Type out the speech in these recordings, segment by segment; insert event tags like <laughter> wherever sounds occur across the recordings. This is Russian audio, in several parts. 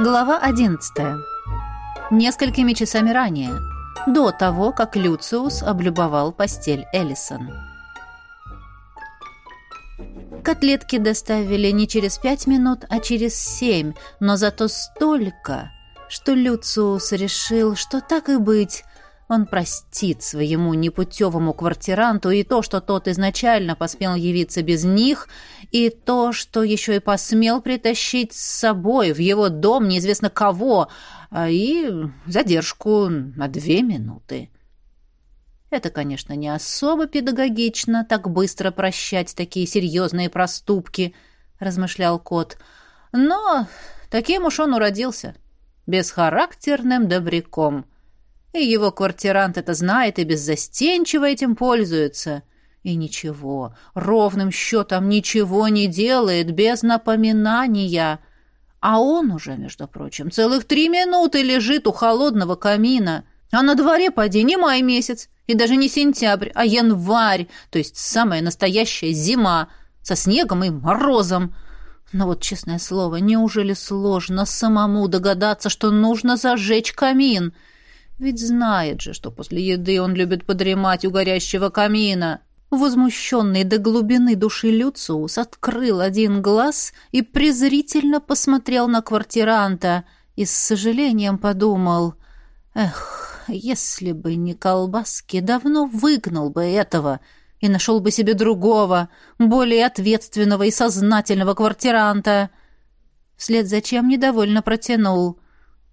Глава 11. Несколькими часами ранее, до того, как Люциус облюбовал постель Эллисон. Котлетки доставили не через пять минут, а через семь, но зато столько, что Люциус решил, что так и быть, он простит своему непутевому квартиранту и то, что тот изначально посмел явиться без них, и то, что еще и посмел притащить с собой в его дом неизвестно кого, а и задержку на две минуты. Это, конечно, не особо педагогично, так быстро прощать такие серьезные проступки, размышлял кот. Но таким уж он уродился, бесхарактерным добряком — и его квартирант это знает и беззастенчиво этим пользуется. И ничего, ровным счетом ничего не делает без напоминания. А он уже, между прочим, целых три минуты лежит у холодного камина. А на дворе, поди, не май месяц, и даже не сентябрь, а январь, то есть самая настоящая зима, со снегом и морозом. Но вот, честное слово, неужели сложно самому догадаться, что нужно зажечь камин — ведь знает же, что после еды он любит подремать у горящего камина. Возмущенный до глубины души Люциус открыл один глаз и презрительно посмотрел на квартиранта и с сожалением подумал, «Эх, если бы не колбаски, давно выгнал бы этого и нашел бы себе другого, более ответственного и сознательного квартиранта». Вслед за чем недовольно протянул.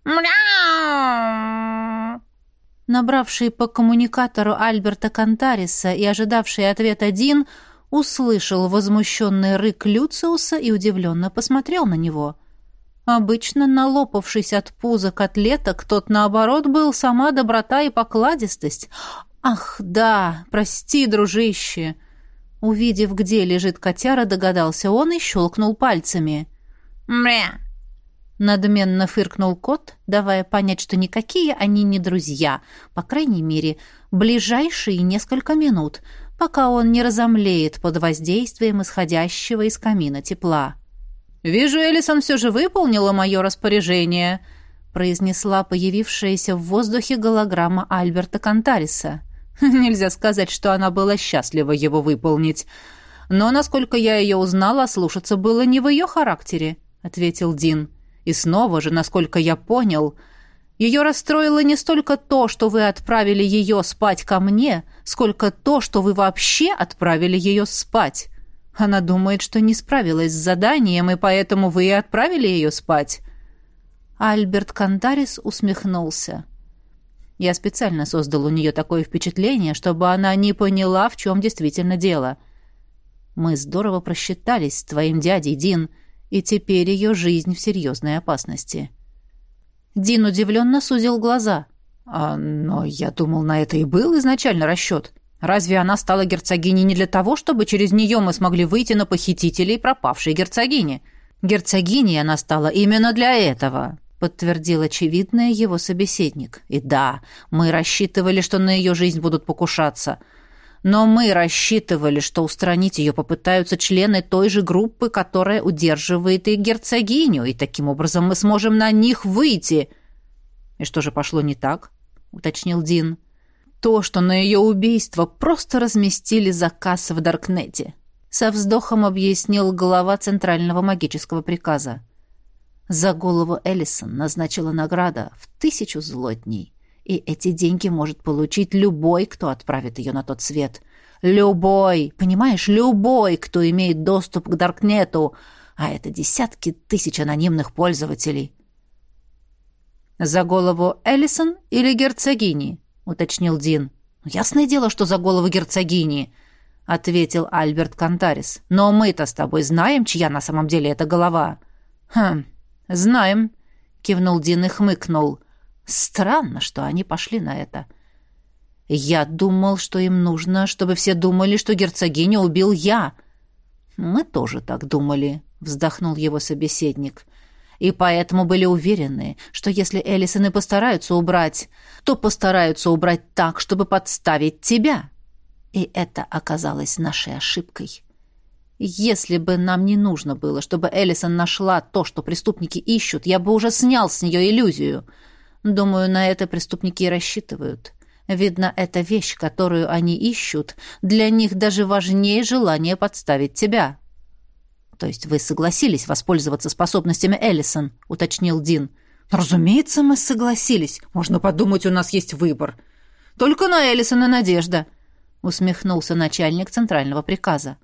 «Мяу!» Набравший по коммуникатору Альберта Кантариса и ожидавший ответ один, услышал возмущенный рык Люциуса и удивленно посмотрел на него. Обычно, налопавшись от пуза котлеток, тот, наоборот, был сама доброта и покладистость. «Ах, да, прости, дружище!» Увидев, где лежит котяра, догадался он и щелкнул пальцами. «Мря!» Надменно фыркнул кот, давая понять, что никакие они не друзья, по крайней мере, ближайшие несколько минут, пока он не разомлеет под воздействием исходящего из камина тепла. «Вижу, Элисон все же выполнила мое распоряжение», произнесла появившаяся в воздухе голограмма Альберта Кантариса. <laughs> Нельзя сказать, что она была счастлива его выполнить. Но, насколько я ее узнала, слушаться было не в ее характере, ответил Дин. И снова же, насколько я понял, ее расстроило не столько то, что вы отправили ее спать ко мне, сколько то, что вы вообще отправили ее спать. Она думает, что не справилась с заданием, и поэтому вы и отправили ее спать». Альберт Кантарис усмехнулся. «Я специально создал у нее такое впечатление, чтобы она не поняла, в чем действительно дело. Мы здорово просчитались с твоим дядей, Дин» и теперь ее жизнь в серьезной опасности. Дин удивленно сузил глаза. «А, но я думал, на это и был изначально расчет. Разве она стала герцогиней не для того, чтобы через нее мы смогли выйти на похитителей пропавшей герцогини? Герцогиней она стала именно для этого», — подтвердил очевидное его собеседник. «И да, мы рассчитывали, что на ее жизнь будут покушаться». Но мы рассчитывали, что устранить ее попытаются члены той же группы, которая удерживает и герцогиню, и таким образом мы сможем на них выйти. И что же пошло не так? уточнил Дин. То, что на ее убийство просто разместили заказ в Даркнете. Со вздохом объяснил глава Центрального магического приказа. За голову Эллисон назначила награда в тысячу злотней. И эти деньги может получить любой, кто отправит ее на тот свет. Любой, понимаешь, любой, кто имеет доступ к Даркнету, а это десятки тысяч анонимных пользователей. «За голову Эллисон или герцогини?» — уточнил Дин. «Ясное дело, что за голову герцогини», — ответил Альберт Кантарис. «Но мы-то с тобой знаем, чья на самом деле эта голова». «Хм, знаем», — кивнул Дин и хмыкнул. Странно, что они пошли на это. Я думал, что им нужно, чтобы все думали, что герцогиню убил я. Мы тоже так думали, вздохнул его собеседник. И поэтому были уверены, что если Элисон и постараются убрать, то постараются убрать так, чтобы подставить тебя. И это оказалось нашей ошибкой. Если бы нам не нужно было, чтобы Эллисон нашла то, что преступники ищут, я бы уже снял с нее иллюзию. Думаю, на это преступники и рассчитывают. Видно, эта вещь, которую они ищут, для них даже важнее желания подставить тебя. То есть вы согласились воспользоваться способностями Эллисон, уточнил Дин. Разумеется, мы согласились. Можно подумать, у нас есть выбор. Только на Эллисон и надежда, усмехнулся начальник центрального приказа.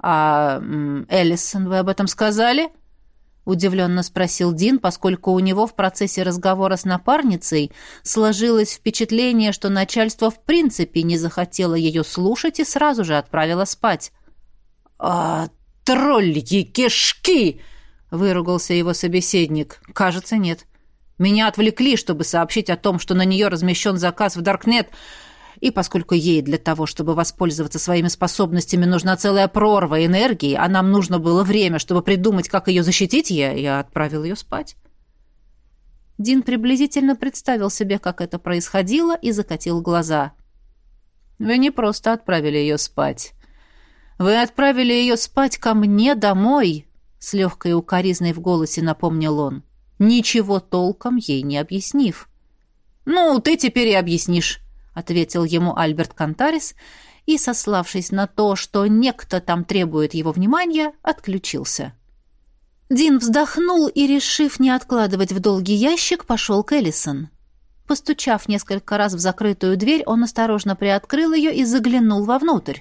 А Эллисон, вы об этом сказали? — Удивленно спросил Дин, поскольку у него в процессе разговора с напарницей сложилось впечатление, что начальство в принципе не захотело ее слушать и сразу же отправило спать. «А, тролльи кишки!» — выругался его собеседник. «Кажется, нет. Меня отвлекли, чтобы сообщить о том, что на нее размещен заказ в Даркнет, и поскольку ей для того, чтобы воспользоваться своими способностями, нужна целая прорва энергии, а нам нужно было время, чтобы придумать, как ее защитить, я, я отправил ее спать. Дин приблизительно представил себе, как это происходило, и закатил глаза. «Вы не просто отправили ее спать. Вы отправили ее спать ко мне домой», — с легкой укоризной в голосе напомнил он, ничего толком ей не объяснив. «Ну, ты теперь и объяснишь», — ответил ему Альберт Кантарис и, сославшись на то, что некто там требует его внимания, отключился. Дин вздохнул и, решив не откладывать в долгий ящик, пошел к Эллисон. Постучав несколько раз в закрытую дверь, он осторожно приоткрыл ее и заглянул вовнутрь.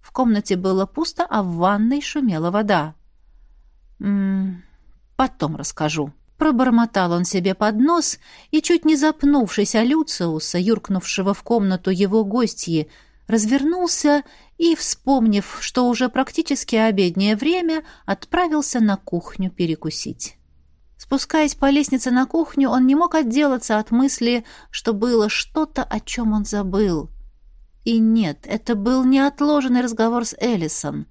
В комнате было пусто, а в ванной шумела вода. «М -м, «Потом расскажу», Пробормотал он себе под нос и, чуть не запнувшись о Люциуса, юркнувшего в комнату его гостьи, развернулся и, вспомнив, что уже практически обеднее время, отправился на кухню перекусить. Спускаясь по лестнице на кухню, он не мог отделаться от мысли, что было что-то, о чем он забыл. И нет, это был неотложенный разговор с Эллисон.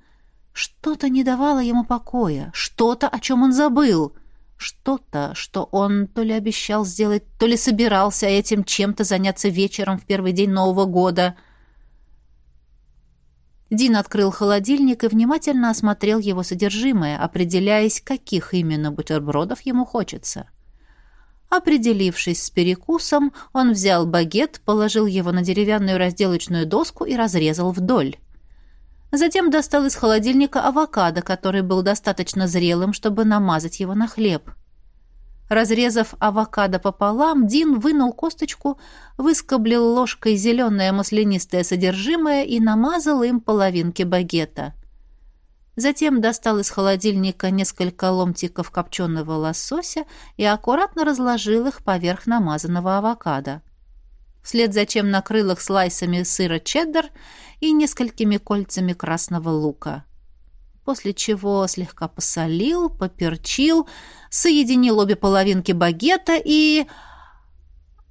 Что-то не давало ему покоя, что-то, о чем он забыл — что-то, что он то ли обещал сделать, то ли собирался этим чем-то заняться вечером в первый день Нового года. Дин открыл холодильник и внимательно осмотрел его содержимое, определяясь, каких именно бутербродов ему хочется. Определившись с перекусом, он взял багет, положил его на деревянную разделочную доску и разрезал вдоль. Затем достал из холодильника авокадо, который был достаточно зрелым, чтобы намазать его на хлеб. Разрезав авокадо пополам, Дин вынул косточку, выскоблил ложкой зеленое маслянистое содержимое и намазал им половинки багета. Затем достал из холодильника несколько ломтиков копченого лосося и аккуратно разложил их поверх намазанного авокадо вслед за чем накрыл их слайсами сыра чеддер и несколькими кольцами красного лука. После чего слегка посолил, поперчил, соединил обе половинки багета и...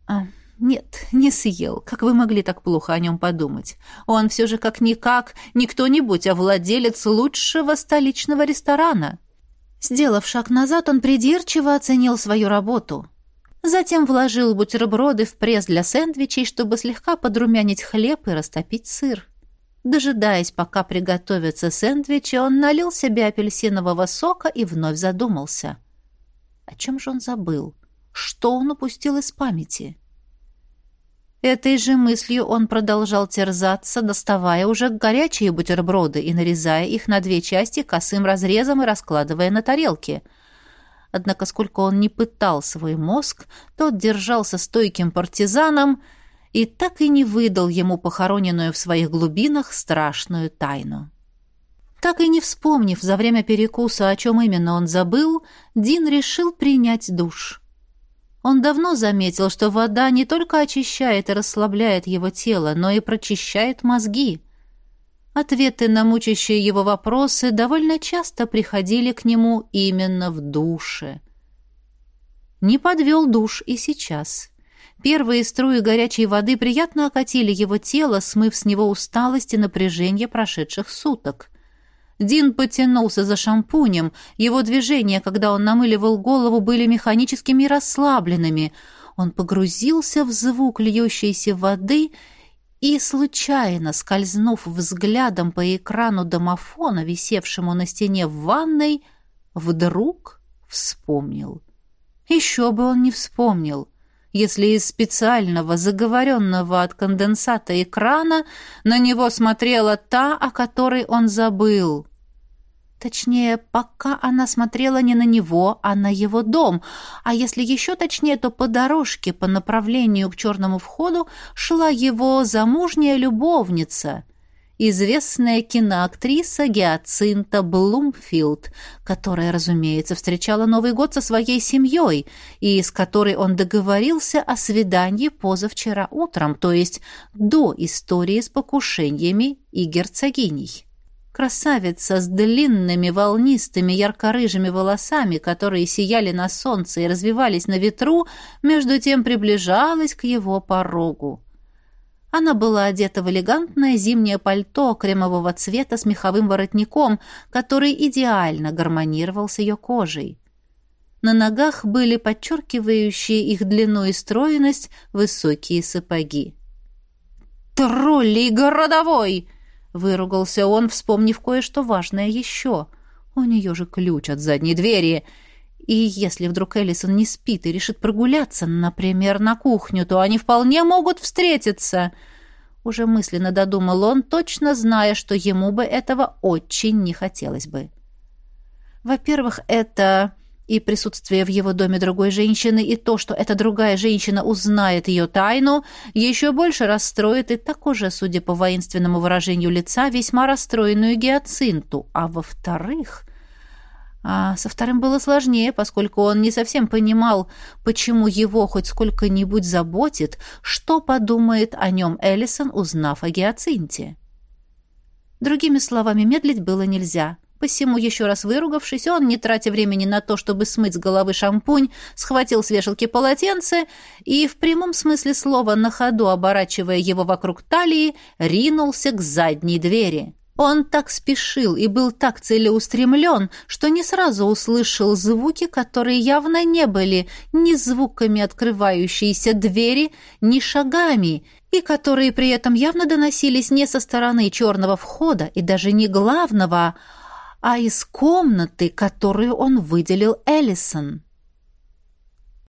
А, нет, не съел. Как вы могли так плохо о нем подумать? Он все же как-никак не кто-нибудь, а владелец лучшего столичного ресторана. Сделав шаг назад, он придирчиво оценил свою работу. Затем вложил бутерброды в пресс для сэндвичей, чтобы слегка подрумянить хлеб и растопить сыр. Дожидаясь, пока приготовятся сэндвичи, он налил себе апельсинового сока и вновь задумался. О чем же он забыл? Что он упустил из памяти? Этой же мыслью он продолжал терзаться, доставая уже горячие бутерброды и нарезая их на две части косым разрезом и раскладывая на тарелки — Однако сколько он не пытал свой мозг, тот держался стойким партизаном и так и не выдал ему похороненную в своих глубинах страшную тайну. Так и не вспомнив за время перекуса, о чем именно он забыл, Дин решил принять душ. Он давно заметил, что вода не только очищает и расслабляет его тело, но и прочищает мозги — Ответы на мучащие его вопросы довольно часто приходили к нему именно в душе. Не подвел душ и сейчас. Первые струи горячей воды приятно окатили его тело, смыв с него усталость и напряжение прошедших суток. Дин потянулся за шампунем. Его движения, когда он намыливал голову, были механическими и расслабленными. Он погрузился в звук льющейся воды и, случайно скользнув взглядом по экрану домофона, висевшему на стене в ванной, вдруг вспомнил. Еще бы он не вспомнил, если из специального заговоренного от конденсата экрана на него смотрела та, о которой он забыл. Точнее, пока она смотрела не на него, а на его дом. А если еще точнее, то по дорожке по направлению к черному входу шла его замужняя любовница, известная киноактриса Гиацинта Блумфилд, которая, разумеется, встречала Новый год со своей семьей и с которой он договорился о свидании позавчера утром, то есть до истории с покушениями и герцогиней. Красавица с длинными волнистыми ярко-рыжими волосами, которые сияли на солнце и развивались на ветру, между тем приближалась к его порогу. Она была одета в элегантное зимнее пальто кремового цвета с меховым воротником, который идеально гармонировал с ее кожей. На ногах были подчеркивающие их длину и стройность высокие сапоги. «Троллей городовой!» Выругался он, вспомнив кое-что важное еще. У нее же ключ от задней двери. И если вдруг Эллисон не спит и решит прогуляться, например, на кухню, то они вполне могут встретиться. Уже мысленно додумал он, точно зная, что ему бы этого очень не хотелось бы. Во-первых, это и присутствие в его доме другой женщины, и то, что эта другая женщина узнает ее тайну, еще больше расстроит и так уже, судя по воинственному выражению лица, весьма расстроенную гиацинту. А во-вторых... А со вторым было сложнее, поскольку он не совсем понимал, почему его хоть сколько-нибудь заботит, что подумает о нем Эллисон, узнав о гиацинте. Другими словами, медлить было нельзя. Посему, еще раз выругавшись, он, не тратя времени на то, чтобы смыть с головы шампунь, схватил с вешалки полотенце и, в прямом смысле слова, на ходу оборачивая его вокруг талии, ринулся к задней двери. Он так спешил и был так целеустремлен, что не сразу услышал звуки, которые явно не были ни звуками открывающейся двери, ни шагами, и которые при этом явно доносились не со стороны черного входа и даже не главного, а из комнаты, которую он выделил Эллисон.